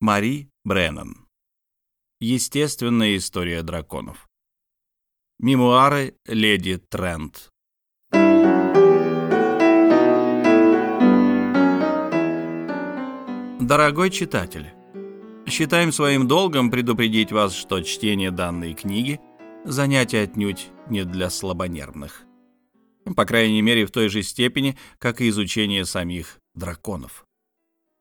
Мари Бреннан. Естественная история драконов. Мемуары леди Трент. Дорогой читатель, считаем своим долгом предупредить вас, что чтение данной книги – занятие отнюдь не для слабонервных. По крайней мере, в той же степени, как и изучение самих драконов.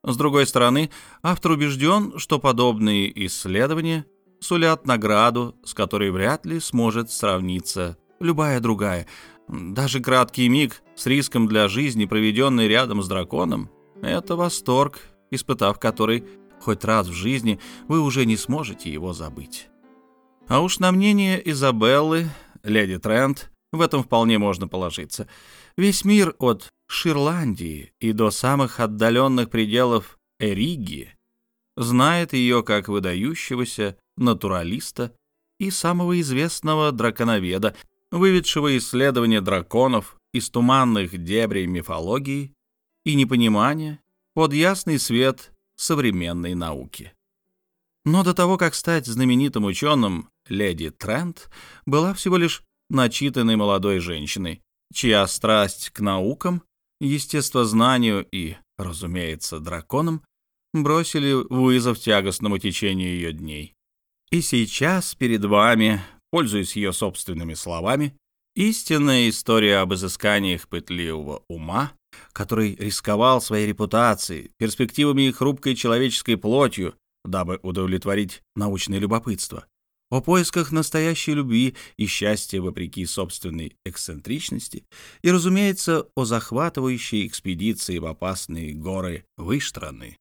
С другой стороны, автор убежден, что подобные исследования сулят награду, с которой вряд ли сможет сравниться любая другая. Даже краткий миг с риском для жизни, проведенный рядом с драконом, это восторг, испытав который хоть раз в жизни, вы уже не сможете его забыть. А уж на мнение Изабеллы, леди Трент, в этом вполне можно положиться. Весь мир от Ширландии и до самых отдаленных пределов Эриги знает ее как выдающегося натуралиста и самого известного драконоведа, выведшего исследование драконов из туманных дебрей мифологии и непонимания под ясный свет современной науки. Но до того, как стать знаменитым ученым, леди Трент была всего лишь начитанной молодой женщиной, чья страсть к наукам естествознанию и, разумеется, драконам бросили вызов тягостному течению ее дней. И сейчас перед вами, пользуясь ее собственными словами, истинная история об изысканиях пытливого ума, который рисковал своей репутацией, перспективами и хрупкой человеческой плотью, дабы удовлетворить научное любопытство, о поисках настоящей любви и счастья вопреки собственной эксцентричности и, разумеется, о захватывающей экспедиции в опасные горы Выштраны,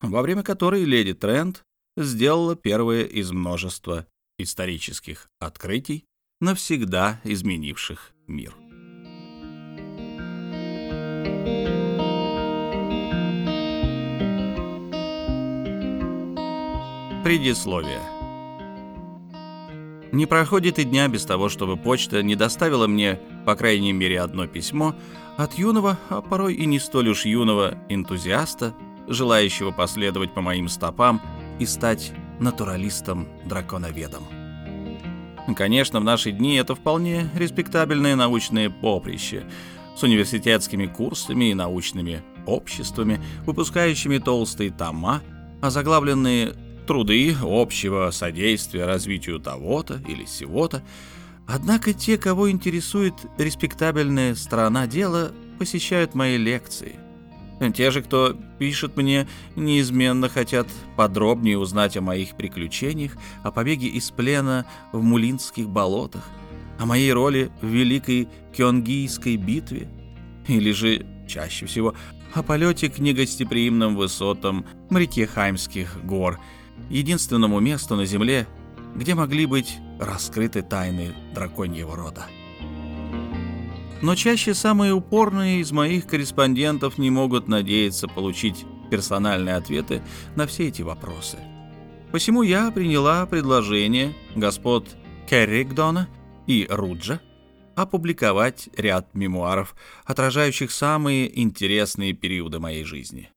во время которой леди Трент сделала первое из множества исторических открытий, навсегда изменивших мир. Предисловие не проходит и дня без того, чтобы почта не доставила мне, по крайней мере, одно письмо от юного, а порой и не столь уж юного энтузиаста, желающего последовать по моим стопам и стать натуралистом-драконоведом. Конечно, в наши дни это вполне респектабельное научное поприще с университетскими курсами и научными обществами, выпускающими толстые тома, озаглавленные труды общего содействия развитию того-то или сего-то. Однако те, кого интересует респектабельная сторона дела, посещают мои лекции. Те же, кто пишет мне, неизменно хотят подробнее узнать о моих приключениях, о побеге из плена в Мулинских болотах, о моей роли в Великой Кёнгийской битве, или же, чаще всего, о полете к негостеприимным высотам Мрикехаймских гор – единственному месту на Земле, где могли быть раскрыты тайны драконьего рода. Но чаще самые упорные из моих корреспондентов не могут надеяться получить персональные ответы на все эти вопросы. Посему я приняла предложение господ Керригдона и Руджа опубликовать ряд мемуаров, отражающих самые интересные периоды моей жизни.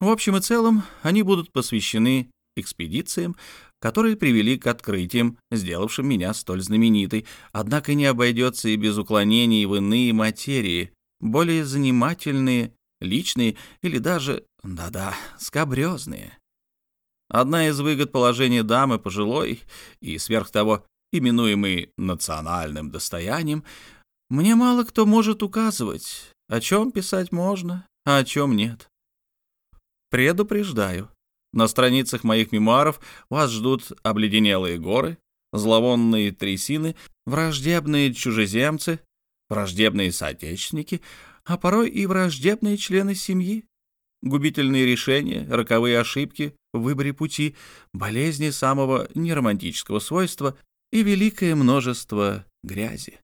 В общем и целом, они будут посвящены экспедициям, которые привели к открытиям, сделавшим меня столь знаменитой, однако не обойдется и без уклонений в иные материи, более занимательные, личные или даже, да-да, скабрезные. Одна из выгод положения дамы пожилой и, сверх того, именуемой национальным достоянием, мне мало кто может указывать, о чем писать можно, а о чем нет. Предупреждаю, на страницах моих мемуаров вас ждут обледенелые горы, зловонные трясины, враждебные чужеземцы, враждебные соотечественники, а порой и враждебные члены семьи, губительные решения, роковые ошибки в выборе пути, болезни самого неромантического свойства и великое множество грязи.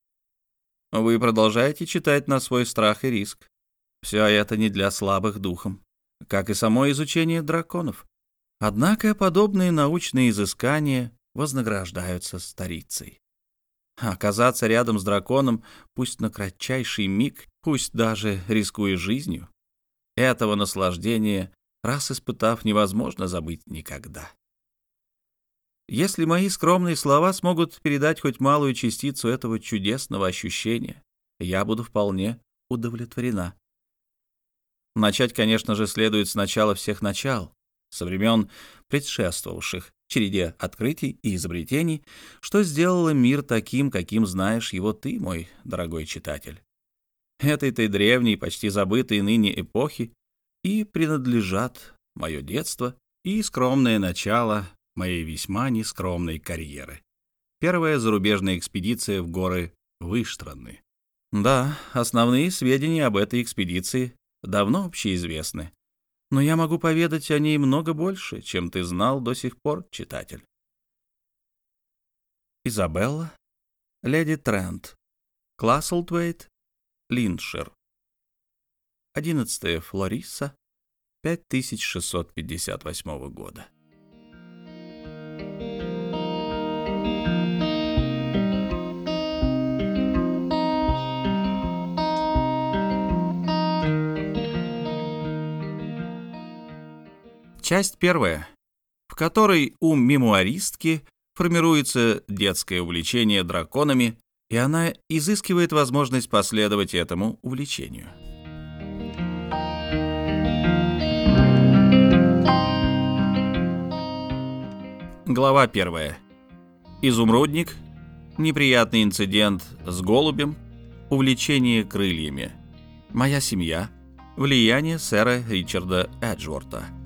Вы продолжаете читать на свой страх и риск. Все это не для слабых духом, как и само изучение драконов. Однако подобные научные изыскания вознаграждаются старицей. Оказаться рядом с драконом, пусть на кратчайший миг, пусть даже рискуя жизнью, этого наслаждения, раз испытав, невозможно забыть никогда. Если мои скромные слова смогут передать хоть малую частицу этого чудесного ощущения, я буду вполне удовлетворена. Начать, конечно же, следует с начала всех начал, со времен предшествовавших череде открытий и изобретений, что сделало мир таким, каким знаешь его ты, мой дорогой читатель. Этой-то древней, почти забытой ныне эпохи и принадлежат мое детство и скромное начало моей весьма нескромной карьеры. Первая зарубежная экспедиция в горы Выштраны. Да, основные сведения об этой экспедиции давно общеизвестны, но я могу поведать о ней много больше, чем ты знал до сих пор, читатель. Изабелла, леди Трент, Класселтвейт, Линдшир. 11 Флориса 5658 года. Часть первая, в которой у мемуаристки формируется детское увлечение драконами, и она изыскивает возможность последовать этому увлечению. Глава первая. Изумрудник, неприятный инцидент с голубем, увлечение крыльями, моя семья, влияние сэра Ричарда Эджворта.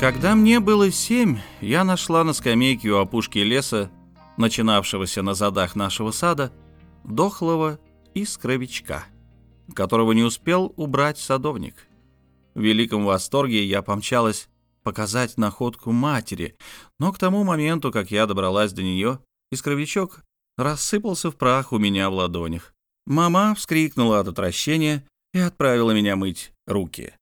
Когда мне было семь, я нашла на скамейке у опушки леса, начинавшегося на задах нашего сада, дохлого искровичка, которого не успел убрать садовник. В великом восторге я помчалась показать находку матери, но к тому моменту, как я добралась до нее, искровичок рассыпался в прах у меня в ладонях. Мама вскрикнула от отвращения и отправила меня мыть руки.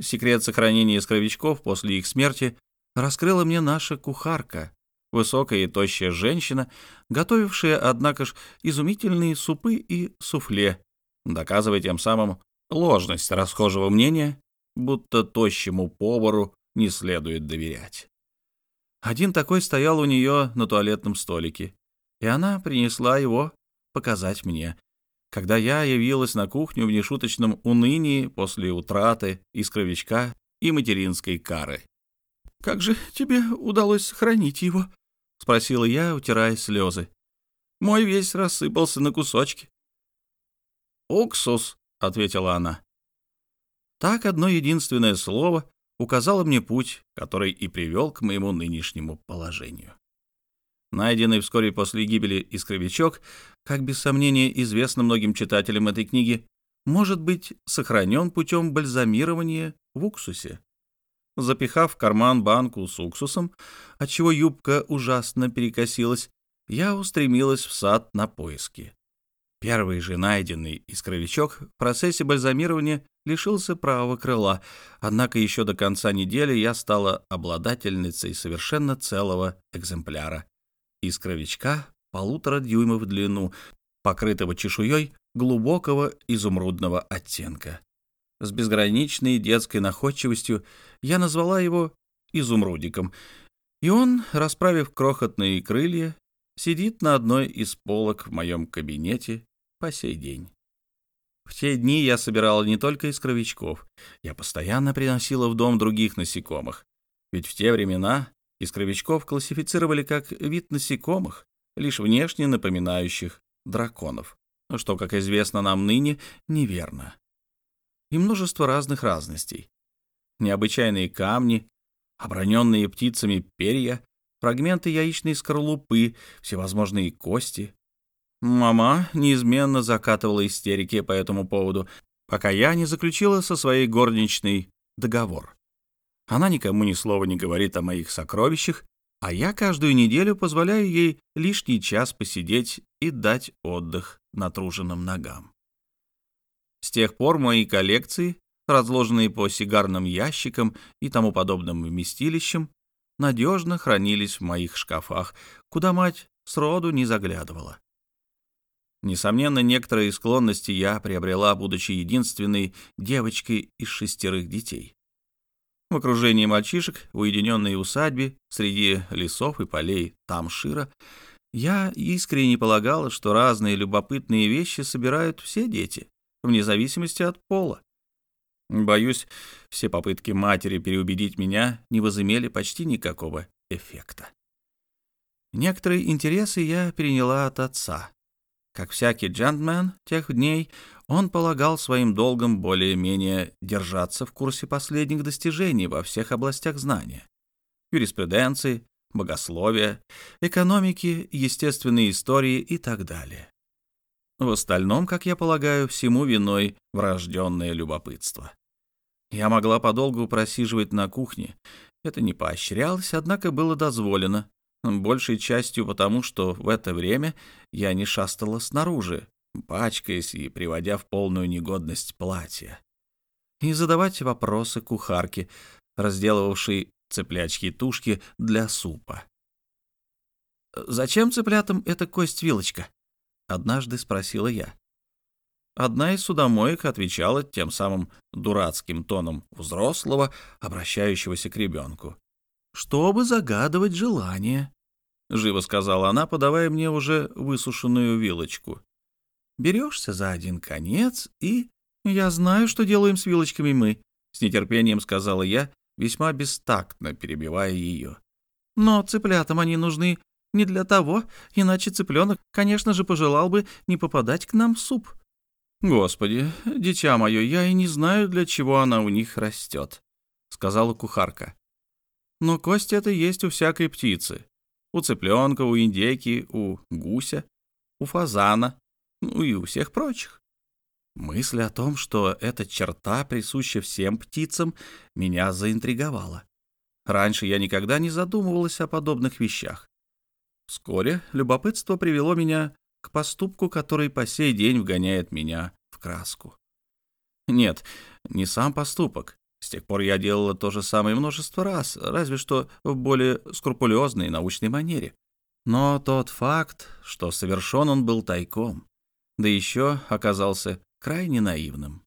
Секрет сохранения искровичков после их смерти раскрыла мне наша кухарка, высокая и тощая женщина, готовившая, однако ж, изумительные супы и суфле, доказывая тем самым ложность расхожего мнения, будто тощему повару не следует доверять. Один такой стоял у нее на туалетном столике, и она принесла его показать мне, когда я явилась на кухню в нешуточном унынии после утраты искровичка и материнской кары. «Как же тебе удалось сохранить его?» — спросила я, утирая слезы. «Мой весь рассыпался на кусочки». «Уксус», — ответила она. Так одно единственное слово указало мне путь, который и привел к моему нынешнему положению. Найденный вскоре после гибели искровичок, как без сомнения известно многим читателям этой книги, может быть сохранен путем бальзамирования в уксусе. Запихав в карман банку с уксусом, отчего юбка ужасно перекосилась, я устремилась в сад на поиски. Первый же найденный искровичок в процессе бальзамирования лишился правого крыла, однако еще до конца недели я стала обладательницей совершенно целого экземпляра искровичка полутора дюймов в длину, покрытого чешуей глубокого изумрудного оттенка. С безграничной детской находчивостью я назвала его изумрудиком, и он, расправив крохотные крылья, сидит на одной из полок в моем кабинете по сей день. В те дни я собирала не только искровичков, я постоянно приносила в дом других насекомых, ведь в те времена Искровичков классифицировали как вид насекомых, лишь внешне напоминающих драконов, что, как известно нам ныне, неверно. И множество разных разностей. Необычайные камни, оброненные птицами перья, фрагменты яичной скорлупы, всевозможные кости. Мама неизменно закатывала истерики по этому поводу, пока я не заключила со своей горничной договор. Она никому ни слова не говорит о моих сокровищах, а я каждую неделю позволяю ей лишний час посидеть и дать отдых натруженным ногам. С тех пор мои коллекции, разложенные по сигарным ящикам и тому подобным вместилищам, надежно хранились в моих шкафах, куда мать сроду не заглядывала. Несомненно, некоторые склонности я приобрела, будучи единственной девочкой из шестерых детей. В окружении мальчишек, уединенной усадьбе, среди лесов и полей Тамшира, я искренне полагала, что разные любопытные вещи собирают все дети, вне зависимости от пола. Боюсь, все попытки матери переубедить меня не возымели почти никакого эффекта. Некоторые интересы я переняла от отца, как всякий джентльмен тех дней, он полагал своим долгом более-менее держаться в курсе последних достижений во всех областях знания — юриспруденции, богословия, экономики, естественной истории и так далее. В остальном, как я полагаю, всему виной врожденное любопытство. Я могла подолгу просиживать на кухне. Это не поощрялось, однако было дозволено, большей частью потому, что в это время я не шастала снаружи, пачкаясь и приводя в полную негодность платья, и задавать вопросы кухарке, разделывавшей цыплячьи тушки для супа. «Зачем цыплятам эта кость-вилочка?» — однажды спросила я. Одна из судомоек отвечала тем самым дурацким тоном взрослого, обращающегося к ребенку. «Чтобы загадывать желание», — живо сказала она, подавая мне уже высушенную вилочку. «Берешься за один конец и...» «Я знаю, что делаем с вилочками мы», — с нетерпением сказала я, весьма бестактно перебивая ее. «Но цыплятам они нужны не для того, иначе цыпленок, конечно же, пожелал бы не попадать к нам в суп». «Господи, дитя мое, я и не знаю, для чего она у них растет», — сказала кухарка. «Но кость это есть у всякой птицы. У цыпленка, у индейки, у гуся, у фазана, ну и у всех прочих. Мысль о том, что эта черта присуща всем птицам, меня заинтриговала. Раньше я никогда не задумывалась о подобных вещах. Вскоре любопытство привело меня к поступку, который по сей день вгоняет меня в краску. Нет, не сам поступок, с тех пор я делала то же самое множество раз, разве что в более скрупулезной научной манере. Но тот факт, что совершен он был тайком, да еще оказался крайне наивным.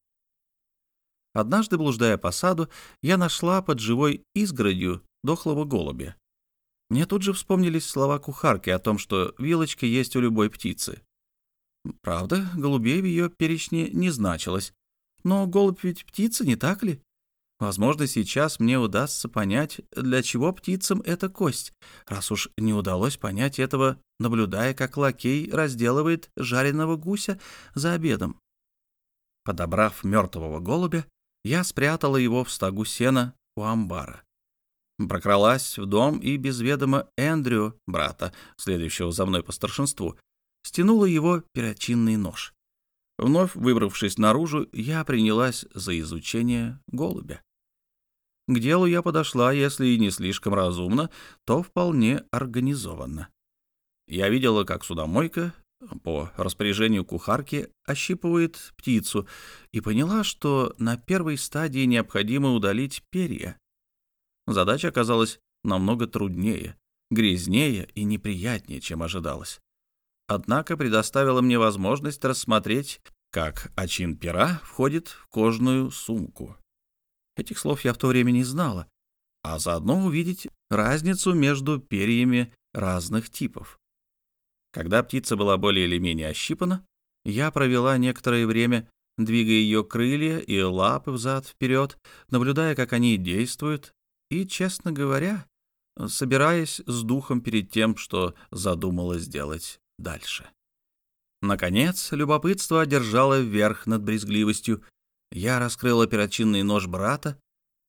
Однажды, блуждая по саду, я нашла под живой изгородью дохлого голубя. Мне тут же вспомнились слова кухарки о том, что вилочка есть у любой птицы. Правда, голубей в ее перечне не значилось. Но голубь ведь птица, не так ли? Возможно, сейчас мне удастся понять, для чего птицам эта кость, раз уж не удалось понять этого, наблюдая, как лакей разделывает жареного гуся за обедом. Подобрав мертвого голубя, я спрятала его в стогу сена у амбара. Прокралась в дом и без ведома Эндрю, брата, следующего за мной по старшинству, стянула его перочинный нож. Вновь выбравшись наружу, я принялась за изучение голубя. К делу я подошла, если и не слишком разумно, то вполне организованно. Я видела, как судомойка по распоряжению кухарки ощипывает птицу и поняла, что на первой стадии необходимо удалить перья. Задача оказалась намного труднее, грязнее и неприятнее, чем ожидалось. Однако предоставила мне возможность рассмотреть, как очин пера входит в кожную сумку. Этих слов я в то время не знала, а заодно увидеть разницу между перьями разных типов. Когда птица была более или менее ощипана, я провела некоторое время, двигая ее крылья и лапы взад-вперед, наблюдая, как они действуют, и, честно говоря, собираясь с духом перед тем, что задумала сделать дальше. Наконец, любопытство одержало верх над брезгливостью, я раскрыла перочинный нож брата,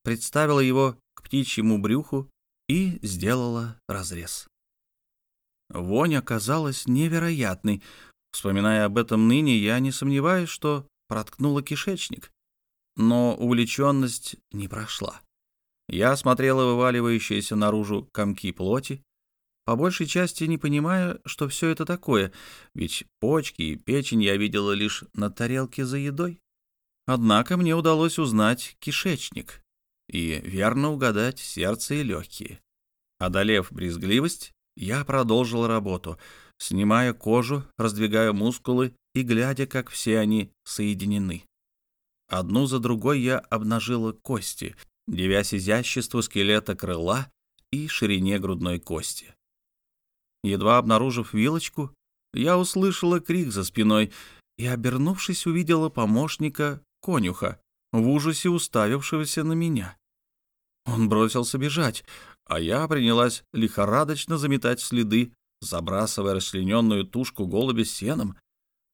представила его к птичьему брюху и сделала разрез. Вонь оказалась невероятной. Вспоминая об этом ныне, я не сомневаюсь, что проткнула кишечник. Но увлеченность не прошла. Я смотрела вываливающиеся наружу комки плоти, по большей части не понимая, что все это такое, ведь почки и печень я видела лишь на тарелке за едой. Однако мне удалось узнать кишечник и верно угадать сердце и легкие. Одолев брезгливость, я продолжил работу, снимая кожу, раздвигая мускулы и глядя, как все они соединены. Одну за другой я обнажила кости, девясь изяществу скелета крыла и ширине грудной кости. Едва обнаружив вилочку, я услышала крик за спиной и, обернувшись, увидела помощника конюха, в ужасе уставившегося на меня. Он бросился бежать, а я принялась лихорадочно заметать следы, забрасывая расчлененную тушку голуби сеном,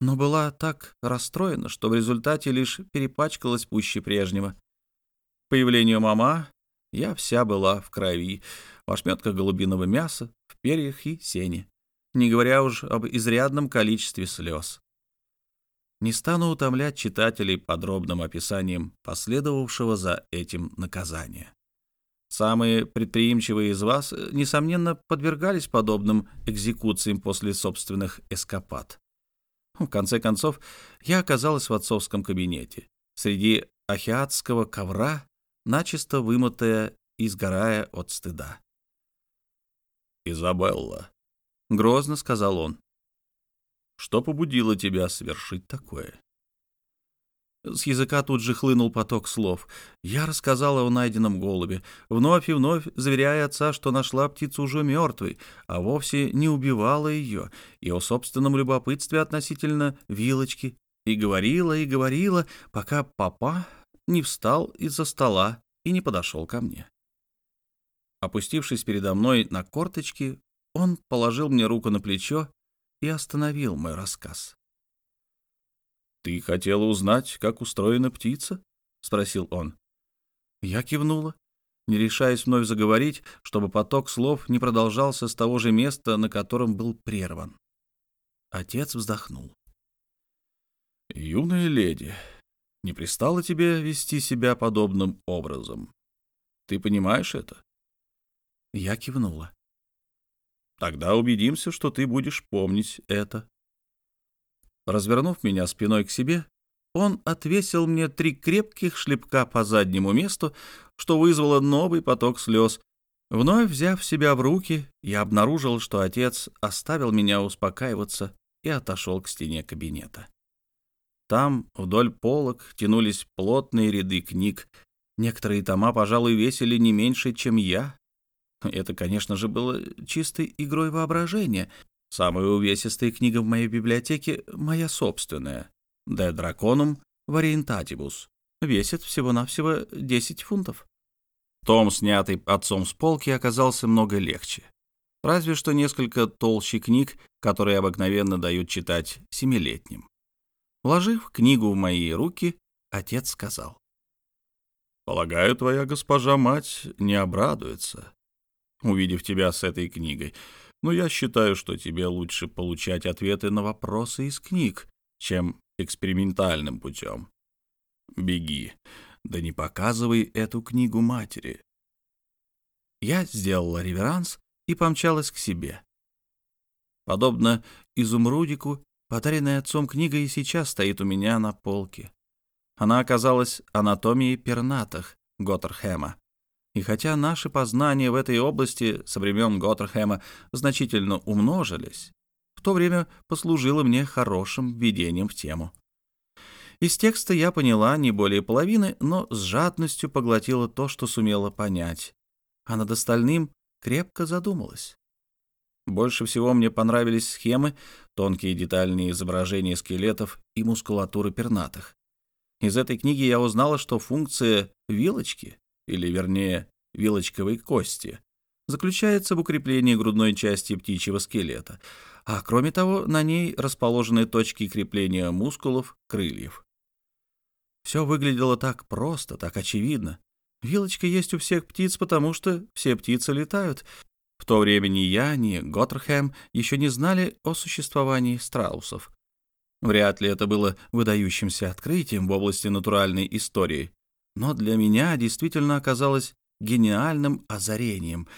но была так расстроена, что в результате лишь перепачкалась пуще прежнего. К появлению мама я вся была в крови, в ошметках голубиного мяса, в перьях и сене, не говоря уж об изрядном количестве слез. Не стану утомлять читателей подробным описанием последовавшего за этим наказания. Самые предприимчивые из вас, э, несомненно, подвергались подобным экзекуциям после собственных эскапад. В конце концов, я оказалась в отцовском кабинете, среди ахиатского ковра, начисто вымытая и сгорая от стыда. «Изабелла», — грозно сказал он, — «что побудило тебя совершить такое?» С языка тут же хлынул поток слов. Я рассказала о найденном голубе, вновь и вновь заверяя отца, что нашла птицу уже мертвой, а вовсе не убивала ее, и о собственном любопытстве относительно вилочки, и говорила, и говорила, пока папа не встал из-за стола и не подошел ко мне. Опустившись передо мной на корточки, он положил мне руку на плечо и остановил мой рассказ. «Ты хотела узнать, как устроена птица?» — спросил он. Я кивнула, не решаясь вновь заговорить, чтобы поток слов не продолжался с того же места, на котором был прерван. Отец вздохнул. «Юная леди, не пристало тебе вести себя подобным образом. Ты понимаешь это?» Я кивнула. «Тогда убедимся, что ты будешь помнить это», Развернув меня спиной к себе, он отвесил мне три крепких шлепка по заднему месту, что вызвало новый поток слез. Вновь взяв себя в руки, я обнаружил, что отец оставил меня успокаиваться и отошел к стене кабинета. Там вдоль полок тянулись плотные ряды книг. Некоторые тома, пожалуй, весили не меньше, чем я. Это, конечно же, было чистой игрой воображения, Самая увесистая книга в моей библиотеке — моя собственная, «De Draconum Variantatibus». Весит всего-навсего 10 фунтов. Том, снятый отцом с полки, оказался много легче. Разве что несколько толще книг, которые обыкновенно дают читать семилетним. Вложив книгу в мои руки, отец сказал. «Полагаю, твоя госпожа-мать не обрадуется, увидев тебя с этой книгой но я считаю, что тебе лучше получать ответы на вопросы из книг, чем экспериментальным путем. Беги, да не показывай эту книгу матери. Я сделала реверанс и помчалась к себе. Подобно изумрудику, подаренная отцом книга и сейчас стоит у меня на полке. Она оказалась анатомией пернатых Готтерхэма, и хотя наши познания в этой области со времен Готтерхэма значительно умножились, в то время послужило мне хорошим введением в тему. Из текста я поняла не более половины, но с жадностью поглотила то, что сумела понять, а над остальным крепко задумалась. Больше всего мне понравились схемы, тонкие детальные изображения скелетов и мускулатуры пернатых. Из этой книги я узнала, что функция вилочки или, вернее, вилочковой кости, заключается в укреплении грудной части птичьего скелета, а кроме того, на ней расположены точки крепления мускулов крыльев. Все выглядело так просто, так очевидно. Вилочка есть у всех птиц, потому что все птицы летают. В то время ни я, ни Готтерхэм еще не знали о существовании страусов, Вряд ли это было выдающимся открытием в области натуральной истории, но для меня действительно оказалось гениальным озарением,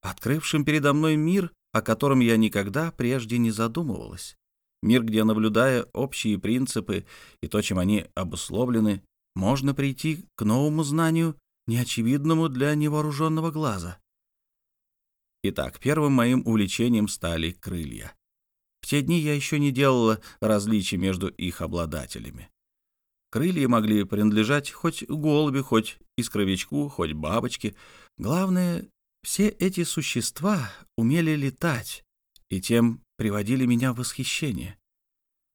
открывшим передо мной мир, о котором я никогда прежде не задумывалась. Мир, где, наблюдая общие принципы и то, чем они обусловлены, можно прийти к новому знанию, неочевидному для невооруженного глаза. Итак, первым моим увлечением стали крылья. В те дни я еще не делала различий между их обладателями. Крылья могли принадлежать хоть голубю, хоть искровичку, хоть бабочке. Главное, все эти существа умели летать и тем приводили меня в восхищение.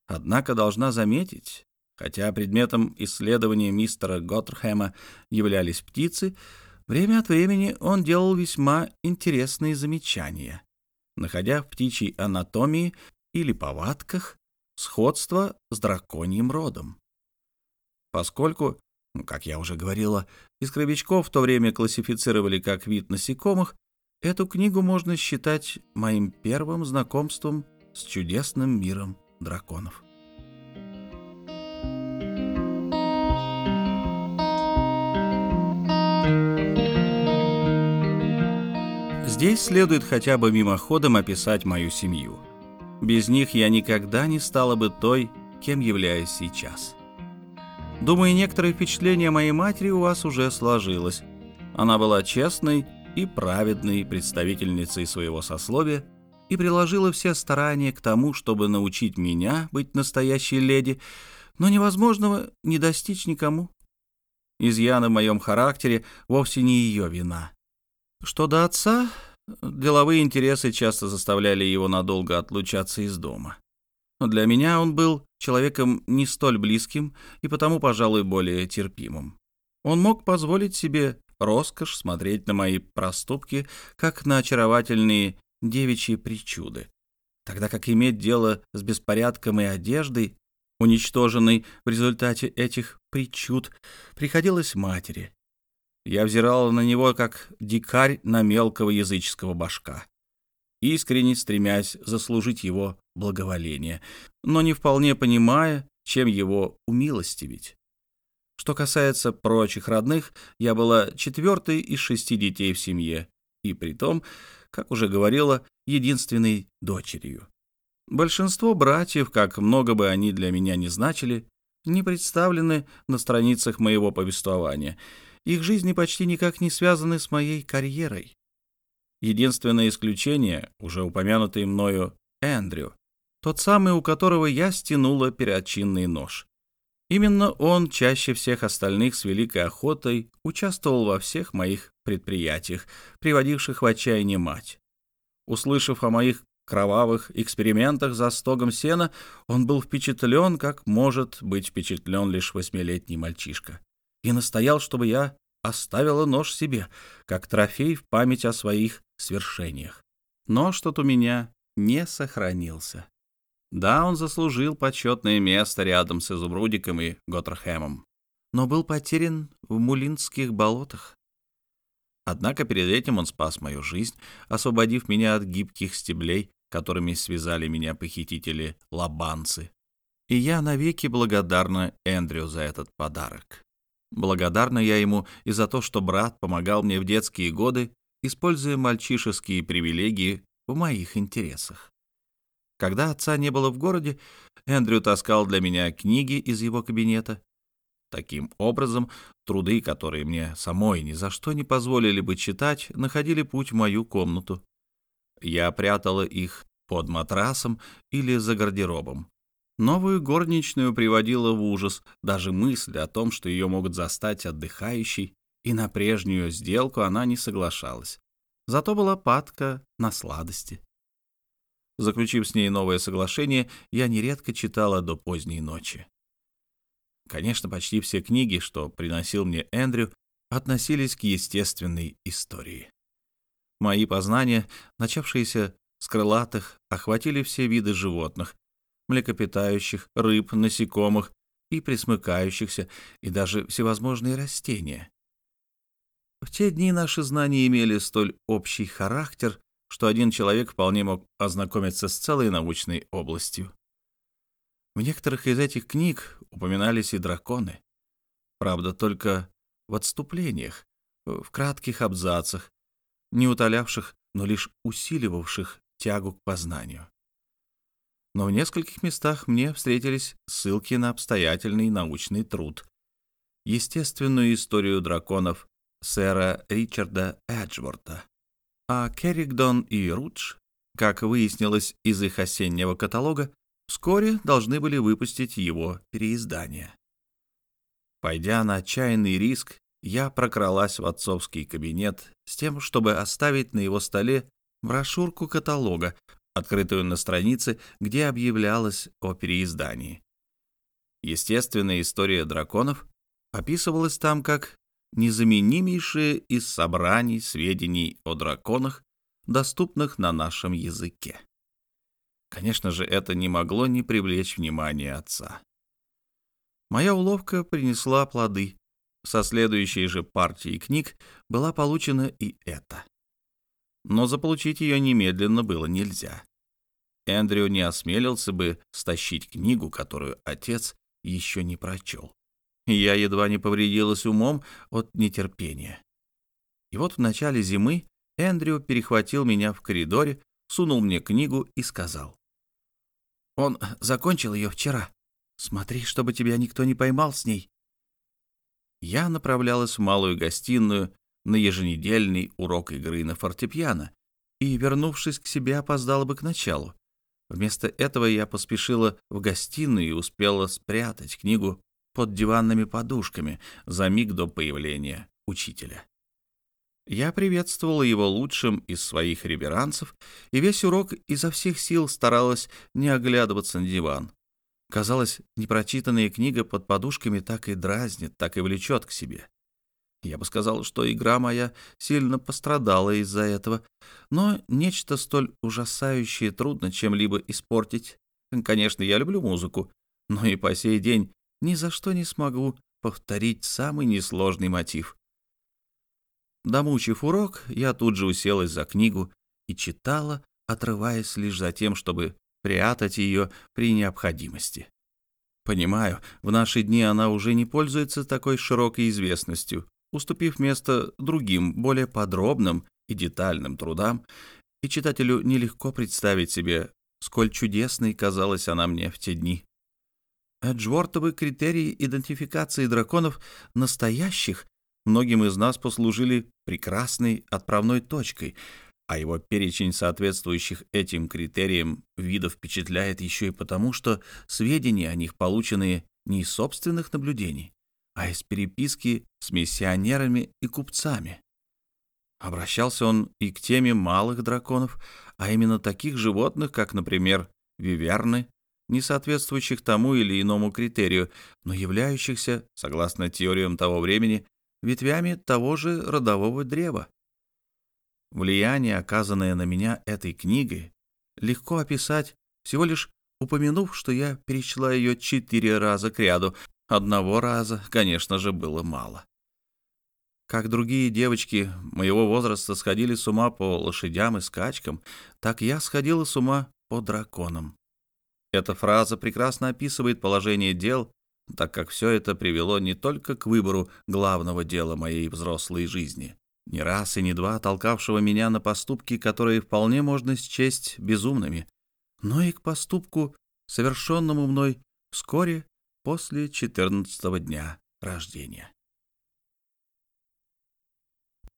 Однако должна заметить, хотя предметом исследования мистера Готтерхэма являлись птицы, время от времени он делал весьма интересные замечания, находя в птичьей анатомии или повадках сходство с драконьим родом. Поскольку, ну, как я уже говорила, искровичков в то время классифицировали как вид насекомых, эту книгу можно считать моим первым знакомством с чудесным миром драконов. Здесь следует хотя бы мимоходом описать мою семью. Без них я никогда не стала бы той, кем являюсь сейчас. Думаю, некоторое впечатление моей матери у вас уже сложилось. Она была честной и праведной представительницей своего сословия и приложила все старания к тому, чтобы научить меня быть настоящей леди, но невозможного не достичь никому. Изъяны в моем характере вовсе не ее вина. Что до отца, деловые интересы часто заставляли его надолго отлучаться из дома. Но для меня он был человеком не столь близким и потому, пожалуй, более терпимым. Он мог позволить себе роскошь смотреть на мои проступки, как на очаровательные девичьи причуды, тогда как иметь дело с беспорядком и одеждой, уничтоженной в результате этих причуд, приходилось матери. Я взирал на него, как дикарь на мелкого языческого башка, искренне стремясь заслужить его благоволение, но не вполне понимая, чем его умилостивить. Что касается прочих родных, я была четвертой из шести детей в семье, и при том, как уже говорила, единственной дочерью. Большинство братьев, как много бы они для меня не значили, не представлены на страницах моего повествования. Их жизни почти никак не связаны с моей карьерой. Единственное исключение, уже упомянутый мною Эндрю, тот самый, у которого я стянула перочинный нож. Именно он чаще всех остальных с великой охотой участвовал во всех моих предприятиях, приводивших в отчаяние мать. Услышав о моих кровавых экспериментах за стогом сена, он был впечатлен, как может быть впечатлен лишь восьмилетний мальчишка, и настоял, чтобы я оставила нож себе, как трофей в память о своих свершениях. Нож тот у меня не сохранился. Да, он заслужил почетное место рядом с Изумрудиком и Готтерхэмом, но был потерян в Мулинских болотах. Однако перед этим он спас мою жизнь, освободив меня от гибких стеблей, которыми связали меня похитители лабанцы. И я навеки благодарна Эндрю за этот подарок. Благодарна я ему и за то, что брат помогал мне в детские годы, используя мальчишеские привилегии в моих интересах. Когда отца не было в городе, Эндрю таскал для меня книги из его кабинета. Таким образом, труды, которые мне самой ни за что не позволили бы читать, находили путь в мою комнату. Я прятала их под матрасом или за гардеробом. Новую горничную приводила в ужас даже мысль о том, что ее могут застать отдыхающей, и на прежнюю сделку она не соглашалась. Зато была падка на сладости. Заключив с ней новое соглашение, я нередко читала до поздней ночи. Конечно, почти все книги, что приносил мне Эндрю, относились к естественной истории. Мои познания, начавшиеся с крылатых, охватили все виды животных, млекопитающих, рыб, насекомых и присмыкающихся, и даже всевозможные растения. В те дни наши знания имели столь общий характер, что один человек вполне мог ознакомиться с целой научной областью. В некоторых из этих книг упоминались и драконы. Правда, только в отступлениях, в кратких абзацах, не утолявших, но лишь усиливавших тягу к познанию. Но в нескольких местах мне встретились ссылки на обстоятельный научный труд, естественную историю драконов сэра Ричарда Эджворта. А Керригдон и Рудж, как выяснилось из их осеннего каталога, вскоре должны были выпустить его переиздание. Пойдя на отчаянный риск, я прокралась в отцовский кабинет с тем, чтобы оставить на его столе брошюрку каталога, открытую на странице, где объявлялось о переиздании. Естественная история драконов описывалась там как незаменимейшее из собраний сведений о драконах, доступных на нашем языке. Конечно же, это не могло не привлечь внимание отца. Моя уловка принесла плоды. Со следующей же партией книг была получена и эта. Но заполучить ее немедленно было нельзя. Эндрю не осмелился бы стащить книгу, которую отец еще не прочел. Я едва не повредилась умом от нетерпения. И вот в начале зимы Эндрю перехватил меня в коридоре, сунул мне книгу и сказал. «Он закончил ее вчера. Смотри, чтобы тебя никто не поймал с ней». Я направлялась в малую гостиную на еженедельный урок игры на фортепиано и, вернувшись к себе, опоздала бы к началу. Вместо этого я поспешила в гостиную и успела спрятать книгу под диванными подушками за миг до появления учителя. Я приветствовала его лучшим из своих реверансов, и весь урок изо всех сил старалась не оглядываться на диван. Казалось, непрочитанная книга под подушками так и дразнит, так и влечет к себе. Я бы сказал, что игра моя сильно пострадала из-за этого, но нечто столь ужасающее трудно чем-либо испортить. Конечно, я люблю музыку, но и по сей день ни за что не смогу повторить самый несложный мотив. Домучив урок, я тут же уселась за книгу и читала, отрываясь лишь за тем, чтобы прятать ее при необходимости. Понимаю, в наши дни она уже не пользуется такой широкой известностью, уступив место другим, более подробным и детальным трудам, и читателю нелегко представить себе, сколь чудесной казалась она мне в те дни. Эджвортовы критерии идентификации драконов настоящих многим из нас послужили прекрасной отправной точкой, а его перечень соответствующих этим критериям видов впечатляет еще и потому, что сведения о них получены не из собственных наблюдений, а из переписки с миссионерами и купцами. Обращался он и к теме малых драконов, а именно таких животных, как, например, виверны, не соответствующих тому или иному критерию, но являющихся, согласно теориям того времени, ветвями того же родового древа. Влияние, оказанное на меня этой книгой, легко описать, всего лишь упомянув, что я перечла ее четыре раза к ряду. Одного раза, конечно же, было мало. Как другие девочки моего возраста сходили с ума по лошадям и скачкам, так я сходила с ума по драконам. Эта фраза прекрасно описывает положение дел, так как все это привело не только к выбору главного дела моей взрослой жизни, не раз и не два толкавшего меня на поступки, которые вполне можно счесть безумными, но и к поступку, совершенному мной вскоре после четырнадцатого дня рождения.